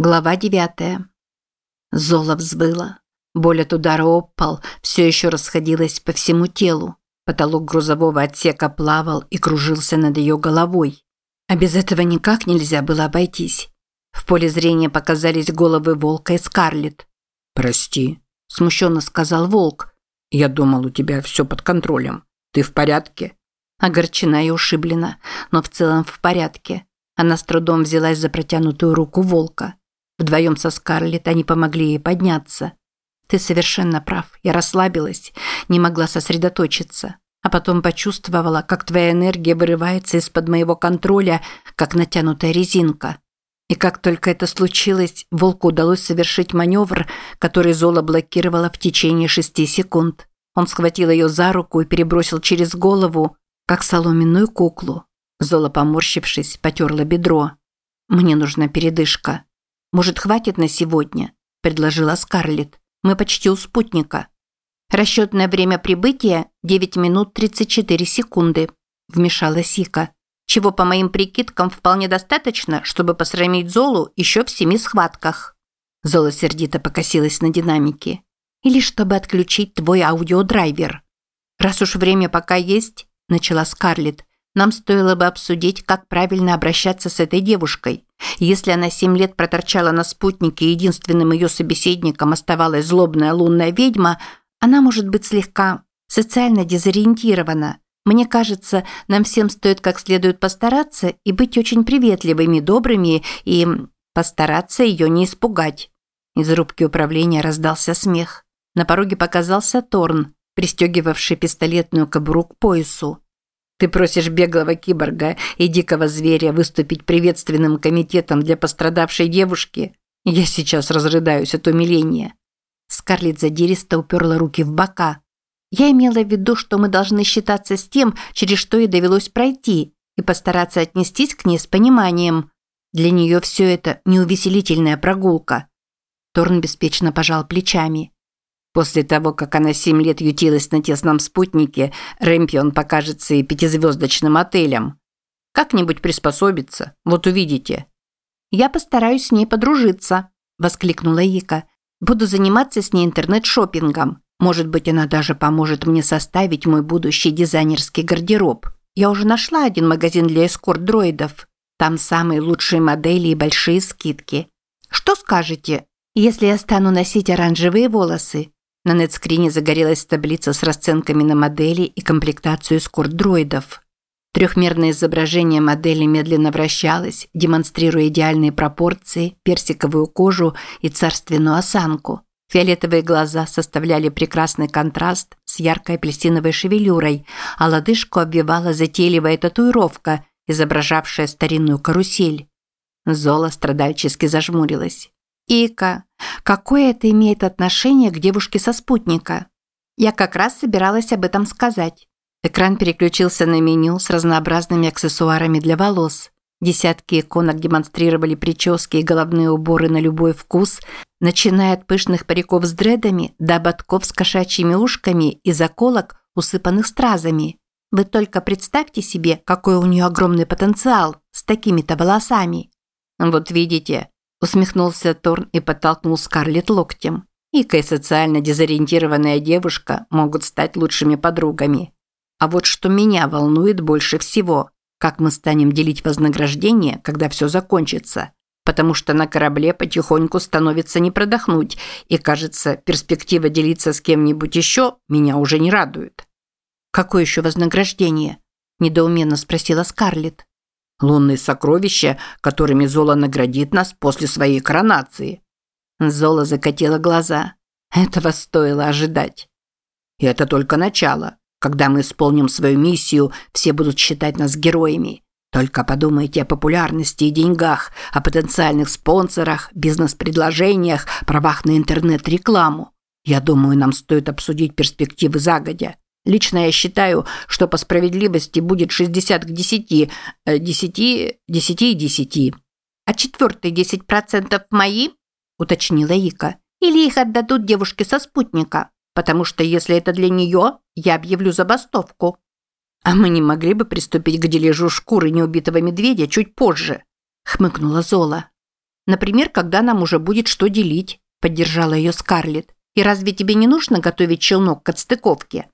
Глава девятая. Зола взвыла. Боль от удара об пол все еще расходилась по всему телу. Потолок грузового отсека плавал и кружился над ее головой. А без этого никак нельзя было обойтись. В поле зрения показались головы Волка и Скарлетт. «Прости», – смущенно сказал Волк. «Я думал, у тебя все под контролем. Ты в порядке?» Огорчена и ушиблена, но в целом в порядке. Она с трудом взялась за протянутую руку Волка. Вдвоем со Скарлетт они помогли ей подняться. Ты совершенно прав. Я расслабилась, не могла сосредоточиться. А потом почувствовала, как твоя энергия вырывается из-под моего контроля, как натянутая резинка. И как только это случилось, Волку удалось совершить маневр, который Зола блокировала в течение шести секунд. Он схватил ее за руку и перебросил через голову, как соломенную куклу. Зола, поморщившись, потерла бедро. «Мне нужна передышка», «Может, хватит на сегодня?» – предложила Скарлетт. «Мы почти у спутника». «Расчетное время прибытия – 9 минут 34 секунды», – вмешалась Сика. «Чего, по моим прикидкам, вполне достаточно, чтобы посрамить Золу еще в семи схватках». Зола сердито покосилась на динамики. «Или чтобы отключить твой аудиодрайвер». «Раз уж время пока есть», – начала Скарлетт, нам стоило бы обсудить, как правильно обращаться с этой девушкой. Если она семь лет проторчала на спутнике единственным ее собеседником оставалась злобная лунная ведьма, она может быть слегка социально дезориентирована. Мне кажется, нам всем стоит как следует постараться и быть очень приветливыми, добрыми и постараться ее не испугать. Из рубки управления раздался смех. На пороге показался Торн, пристегивавший пистолетную кобуру к поясу. Ты просишь беглого киборга и дикого зверя выступить приветственным комитетом для пострадавшей девушки? Я сейчас разрыдаюсь от умиления. Скарлетт задиристо уперла руки в бока. Я имела в виду, что мы должны считаться с тем, через что ей довелось пройти, и постараться отнестись к ней с пониманием. Для нее все это неувеселительная прогулка. Торн беспечно пожал плечами. После того, как она семь лет ютилась на тесном спутнике, Рэмпион покажется и пятизвездочным отелем. Как-нибудь приспособится, вот увидите. «Я постараюсь с ней подружиться», – воскликнула Ика. «Буду заниматься с ней интернет-шоппингом. Может быть, она даже поможет мне составить мой будущий дизайнерский гардероб. Я уже нашла один магазин для эскорт-дроидов. Там самые лучшие модели и большие скидки. Что скажете, если я стану носить оранжевые волосы? На нетскрине загорелась таблица с расценками на модели и комплектацию эскорт-дроидов. Трехмерное изображение модели медленно вращалось, демонстрируя идеальные пропорции, персиковую кожу и царственную осанку. Фиолетовые глаза составляли прекрасный контраст с яркой апельсиновой шевелюрой, а лодыжку обвивала затейливая татуировка, изображавшая старинную карусель. Зола страдальчески зажмурилась. «Ика, какое это имеет отношение к девушке со спутника?» Я как раз собиралась об этом сказать. Экран переключился на меню с разнообразными аксессуарами для волос. Десятки иконок демонстрировали прически и головные уборы на любой вкус, начиная от пышных париков с дредами до ободков с кошачьими ушками и заколок, усыпанных стразами. Вы только представьте себе, какой у нее огромный потенциал с такими-то волосами. Вот видите, Усмехнулся Торн и подтолкнул Скарлетт локтем. Ика и социально дезориентированная девушка могут стать лучшими подругами. А вот что меня волнует больше всего, как мы станем делить вознаграждение, когда все закончится. Потому что на корабле потихоньку становится не продохнуть, и, кажется, перспектива делиться с кем-нибудь еще меня уже не радует. «Какое еще вознаграждение?» – недоуменно спросила Скарлетт. Лунные сокровища, которыми Зола наградит нас после своей коронации. Зола закатила глаза. Этого стоило ожидать. И это только начало. Когда мы исполним свою миссию, все будут считать нас героями. Только подумайте о популярности и деньгах, о потенциальных спонсорах, бизнес-предложениях, правах на интернет-рекламу. Я думаю, нам стоит обсудить перспективы загодя. Лично я считаю, что по справедливости будет 60 к 10, 10, 10 и 10. А четвертые 10% мои, уточнила Ика. Или их отдадут девушке со спутника? Потому что если это для нее, я объявлю забастовку. А мы не могли бы приступить к дележу шкуры неубитого медведя чуть позже, хмыкнула Зола. Например, когда нам уже будет что делить, поддержала ее Скарлетт. И разве тебе не нужно готовить челнок к отстыковке?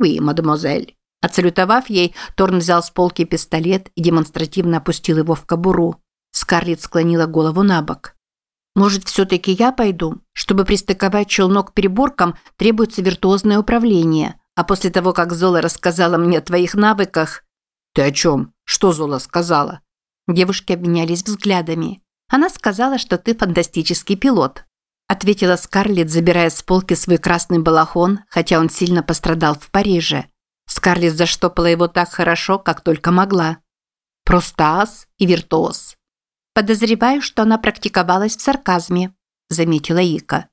«Oui, мадемуазель». Отсалютовав ей, Торн взял с полки пистолет и демонстративно опустил его в кобуру. Скарлетт склонила голову на бок. «Может, все-таки я пойду? Чтобы пристыковать челнок к переборкам, требуется виртуозное управление. А после того, как Зола рассказала мне о твоих навыках...» «Ты о чем? Что Зола сказала?» Девушки обменялись взглядами. «Она сказала, что ты фантастический пилот», ответила Скарлетт, забирая с полки свой красный балахон, хотя он сильно пострадал в Париже. Скарлетт заштопала его так хорошо, как только могла. Просто ас и виртуоз. Подозреваю, что она практиковалась в сарказме, заметила Ика.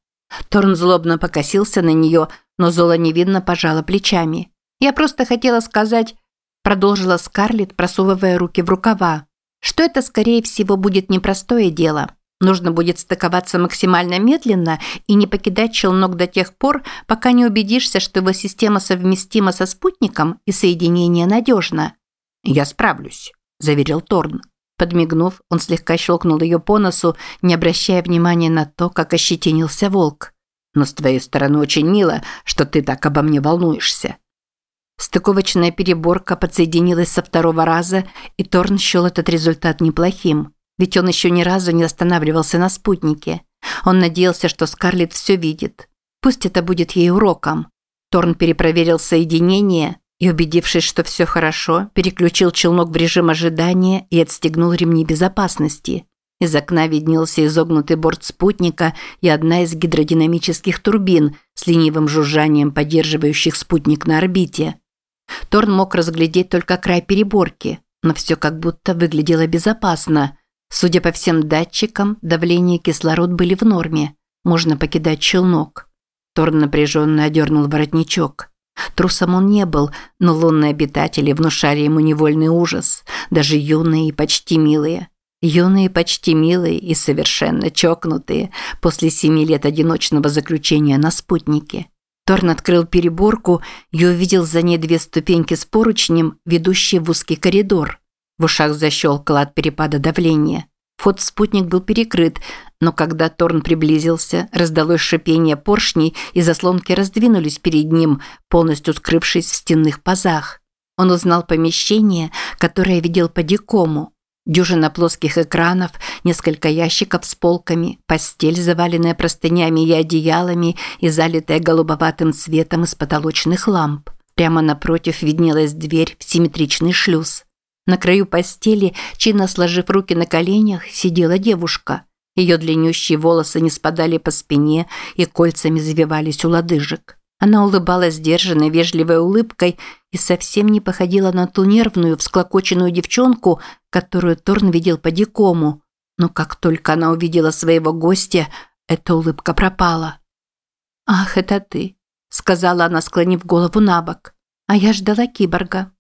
Торн злобно покосился на нее, но Зола невинно пожала плечами. Я просто хотела сказать, продолжила Скарлетт, просовывая руки в рукава, что это скорее всего будет непростое дело. Нужно будет стыковаться максимально медленно и не покидать челнок до тех пор, пока не убедишься, что его система совместима со спутником и соединение надежно. «Я справлюсь», – заверил Торн. Подмигнув, он слегка щелкнул ее по носу, не обращая внимания на то, как ощетинился волк. «Но с твоей стороны очень мило, что ты так обо мне волнуешься». Стыковочная переборка подсоединилась со второго раза, и Торн счел этот результат неплохим. Ведь он еще ни разу не останавливался на спутнике. Он надеялся, что Скарлетт все видит. Пусть это будет ей уроком. Торн перепроверил соединение и, убедившись, что все хорошо, переключил челнок в режим ожидания и отстегнул ремни безопасности. Из окна виднелся изогнутый борт спутника и одна из гидродинамических турбин с ленивым жужжанием, поддерживающих спутник на орбите. Торн мог разглядеть только край переборки, но все как будто выглядело безопасно – Судя по всем датчикам, давление и кислород были в норме. Можно покидать челнок. Торн напряженно одернул воротничок. Трусом он не был, но лунные обитатели внушали ему невольный ужас, даже юные и почти милые. Юные, почти милые и совершенно чокнутые после семи лет одиночного заключения на спутнике. Торн открыл переборку и увидел за ней две ступеньки с поручнем, ведущие в узкий коридор – в ушах защелкало от перепада давления. Вход в спутник был перекрыт, но когда Торн приблизился, раздалось шипение поршней, и заслонки раздвинулись перед ним, полностью скрывшись в стенных пазах. Он узнал помещение, которое видел по дикому. Дюжина плоских экранов, несколько ящиков с полками, постель, заваленная простынями и одеялами и залитая голубоватым цветом из потолочных ламп. Прямо напротив виднелась дверь в симметричный шлюз. На краю постели, чинно сложив руки на коленях, сидела девушка. Ее длиннющие волосы не спадали по спине и кольцами завивались у лодыжек. Она улыбалась сдержанной, вежливой улыбкой и совсем не походила на ту нервную, всклокоченную девчонку, которую Торн видел по дикому. Но как только она увидела своего гостя, эта улыбка пропала. «Ах, это ты», – сказала она, склонив голову на бок. «А я ждала киборга».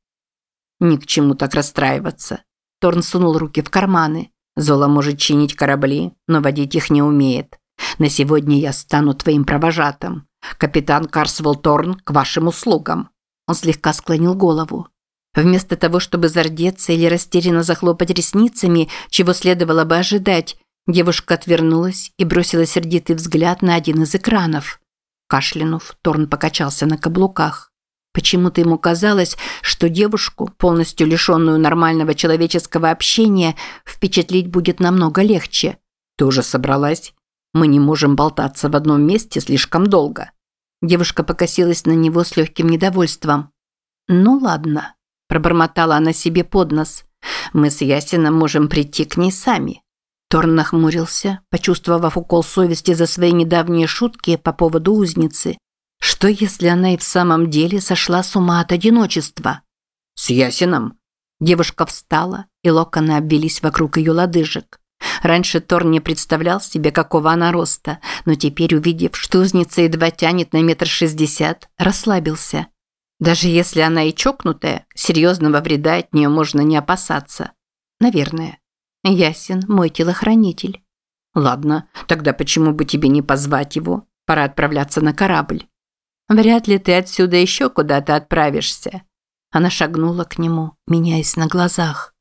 Ни к чему так расстраиваться. Торн сунул руки в карманы. Зола может чинить корабли, но водить их не умеет. На сегодня я стану твоим провожатым. Капитан Карсвелл Торн к вашим услугам. Он слегка склонил голову. Вместо того, чтобы зардеться или растерянно захлопать ресницами, чего следовало бы ожидать, девушка отвернулась и бросила сердитый взгляд на один из экранов. Кашлянув, Торн покачался на каблуках. Почему-то ему казалось, что девушку, полностью лишенную нормального человеческого общения, впечатлить будет намного легче. «Ты уже собралась? Мы не можем болтаться в одном месте слишком долго». Девушка покосилась на него с легким недовольством. «Ну ладно», – пробормотала она себе под нос. «Мы с Ясином можем прийти к ней сами». Торн нахмурился, почувствовав укол совести за свои недавние шутки по поводу узницы. Что, если она и в самом деле сошла с ума от одиночества? С Ясином? Девушка встала, и локоны обвелись вокруг ее лодыжек. Раньше Тор не представлял себе, какого она роста, но теперь, увидев, что узница едва тянет на метр шестьдесят, расслабился. Даже если она и чокнутая, серьезного вреда от нее можно не опасаться. Наверное. Ясен мой телохранитель. Ладно, тогда почему бы тебе не позвать его? Пора отправляться на корабль. Вряд ли ты отсюда еще куда-то отправишься. Она шагнула к нему, меняясь на глазах.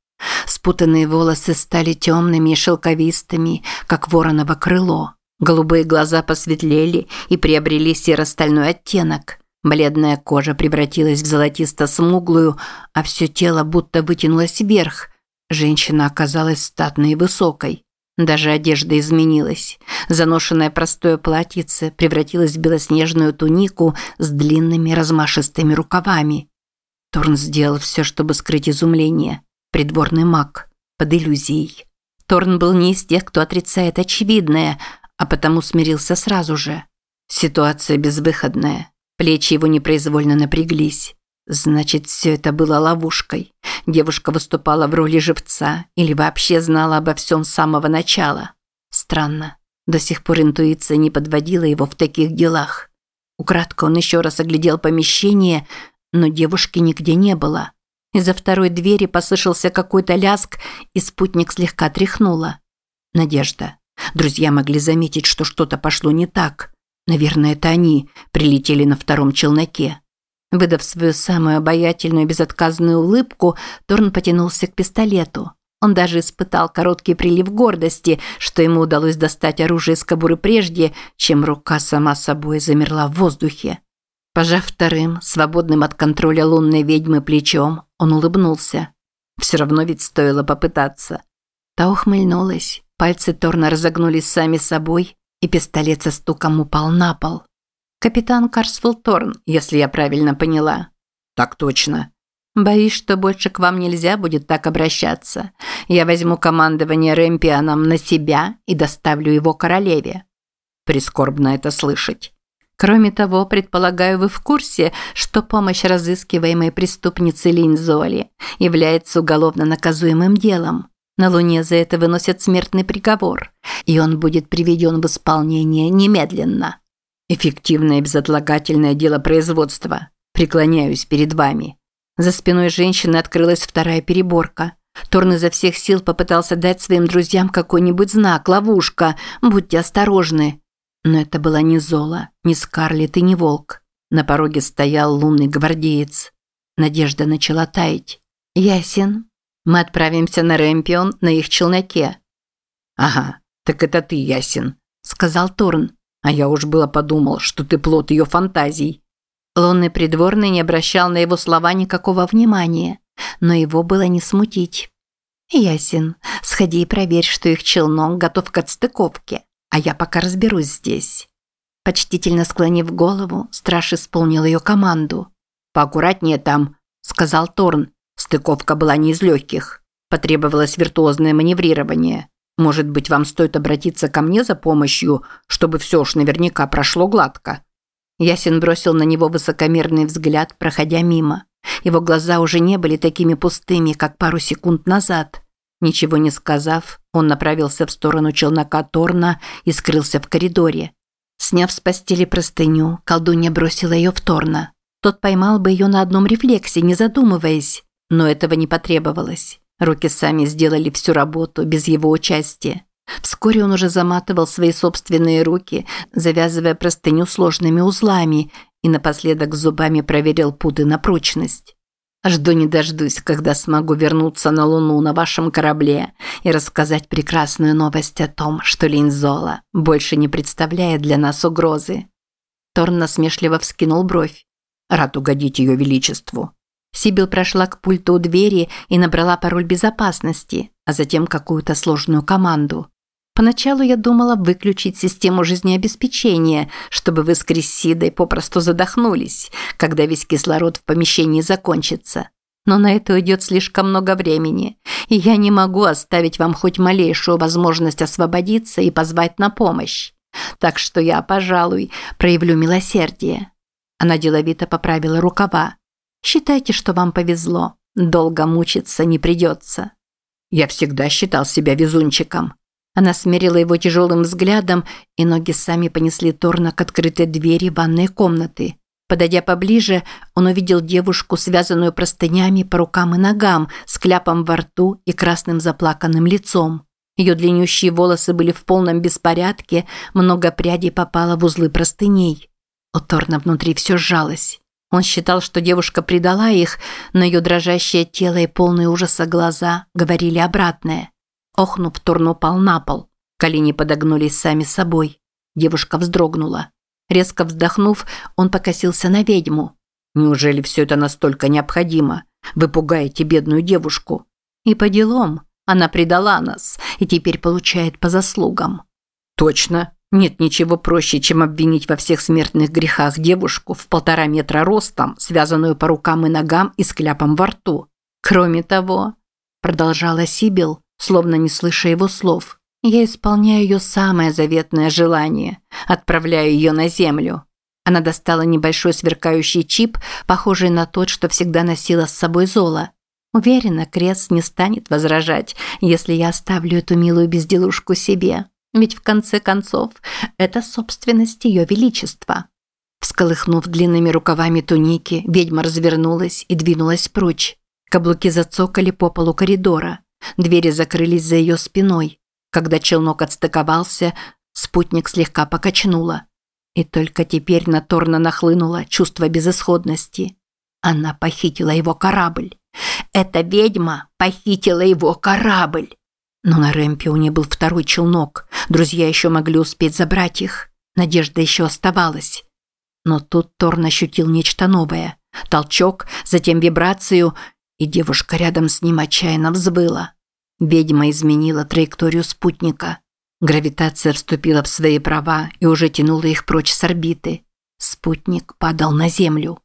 Спутанные волосы стали темными и шелковистыми, как вороново крыло. Голубые глаза посветлели и приобрели серо-стальной оттенок. Бледная кожа превратилась в золотисто-смуглую, а все тело будто вытянулось вверх. Женщина оказалась статной и высокой. Даже одежда изменилась. Заношенное простое платьице превратилось в белоснежную тунику с длинными размашистыми рукавами. Торн сделал все, чтобы скрыть изумление. Придворный маг. Под иллюзией. Торн был не из тех, кто отрицает очевидное, а потому смирился сразу же. Ситуация безвыходная. Плечи его непроизвольно напряглись. Значит, все это было ловушкой. Девушка выступала в роли живца или вообще знала обо всем с самого начала. Странно. До сих пор интуиция не подводила его в таких делах. Украдко он еще раз оглядел помещение, но девушки нигде не было. Из-за второй двери послышался какой-то ляск, и спутник слегка тряхнула. Надежда. Друзья могли заметить, что что-то пошло не так. Наверное, это они прилетели на втором челноке. Выдав свою самую обаятельную безотказную улыбку, Торн потянулся к пистолету. Он даже испытал короткий прилив гордости, что ему удалось достать оружие из кобуры прежде, чем рука сама собой замерла в воздухе. Пожав вторым, свободным от контроля лунной ведьмы плечом, он улыбнулся. Все равно ведь стоило попытаться. Та ухмыльнулась. Пальцы Торна разогнулись сами собой, и пистолет со стуком упал на пол. «Капитан Карсвелл Торн, если я правильно поняла». «Так точно». «Боюсь, что больше к вам нельзя будет так обращаться. Я возьму командование Рэмпианом на себя и доставлю его королеве». «Прискорбно это слышать». Кроме того, предполагаю, вы в курсе, что помощь разыскиваемой преступнице Линзоли является уголовно наказуемым делом. На Луне за это выносят смертный приговор, и он будет приведен в исполнение немедленно. Эффективное безотлагательное дело производства. Преклоняюсь перед вами. За спиной женщины открылась вторая переборка. Торн изо всех сил попытался дать своим друзьям какой-нибудь знак, ловушка. Будьте осторожны. Но это была не Зола, не Скарлетт и не Волк. На пороге стоял лунный гвардеец. Надежда начала таять. «Ясен, мы отправимся на Рэмпион на их челноке». «Ага, так это ты, Ясен», – сказал Торн. «А я уж было подумал, что ты плод ее фантазий». Лунный придворный не обращал на его слова никакого внимания, но его было не смутить. «Ясен, сходи и проверь, что их челнок готов к отстыковке, а я пока разберусь здесь». Почтительно склонив голову, страж исполнил ее команду. «Поаккуратнее там», – сказал Торн. Стыковка была не из легких. Потребовалось виртуозное маневрирование. Может быть, вам стоит обратиться ко мне за помощью, чтобы все уж наверняка прошло гладко?» Ясен бросил на него высокомерный взгляд, проходя мимо. Его глаза уже не были такими пустыми, как пару секунд назад. Ничего не сказав, он направился в сторону челнока Торна и скрылся в коридоре. Сняв с постели простыню, колдунья бросила ее в Торна. Тот поймал бы ее на одном рефлексе, не задумываясь. Но этого не потребовалось. Руки сами сделали всю работу без его участия. Вскоре он уже заматывал свои собственные руки, завязывая простыню сложными узлами и напоследок зубами проверил путы на прочность. Жду не дождусь, когда смогу вернуться на Луну на вашем корабле и рассказать прекрасную новость о том, что Линзола больше не представляет для нас угрозы. Торн насмешливо вскинул бровь. Рад угодить ее величеству. Сибил прошла к пульту у двери и набрала пароль безопасности, а затем какую-то сложную команду. Поначалу я думала выключить систему жизнеобеспечения, чтобы вы с Крессидой попросту задохнулись, когда весь кислород в помещении закончится. Но на это уйдет слишком много времени, и я не могу оставить вам хоть малейшую возможность освободиться и позвать на помощь. Так что я, пожалуй, проявлю милосердие. Она деловито поправила рукава. Считайте, что вам повезло. Долго мучиться не придется. Я всегда считал себя везунчиком. Она смерила его тяжелым взглядом, и ноги сами понесли Торна к открытой двери ванной комнаты. Подойдя поближе, он увидел девушку, связанную простынями по рукам и ногам, с кляпом во рту и красным заплаканным лицом. Ее длиннющие волосы были в полном беспорядке, много прядей попало в узлы простыней. У Торна внутри все сжалось. Он считал, что девушка предала их, но ее дрожащее тело и полные ужаса глаза говорили обратное. Охнув, Торн упал на пол. Колени подогнулись сами собой. Девушка вздрогнула. Резко вздохнув, он покосился на ведьму. «Неужели все это настолько необходимо? Вы пугаете бедную девушку». «И по делам. Она предала нас и теперь получает по заслугам». «Точно. Нет ничего проще, чем обвинить во всех смертных грехах девушку в полтора метра ростом, связанную по рукам и ногам и с кляпом во рту. Кроме того, продолжала Сибил, словно не слыша его слов, я исполняю ее самое заветное желание, отправляю ее на землю. Она достала небольшой сверкающий чип, похожий на тот, что всегда носила с собой Зола. Уверена, Крес не станет возражать, если я оставлю эту милую безделушку себе. Ведь в конце концов это собственность ее величества. Всколыхнув длинными рукавами туники, ведьма развернулась и двинулась прочь. Каблуки зацокали по полу коридора. Двери закрылись за ее спиной. Когда челнок отстыковался, спутник слегка покачнуло. И только теперь на Торна нахлынуло чувство безысходности. Она похитила его корабль. Эта ведьма похитила его корабль. Но на нее был второй челнок. Друзья еще могли успеть забрать их. Надежда еще оставалась. Но тут Торн ощутил нечто новое. Толчок, затем вибрацию, и девушка рядом с ним отчаянно взвыла. Ведьма изменила траекторию спутника. Гравитация вступила в свои права и уже тянула их прочь с орбиты. Спутник падал на Землю.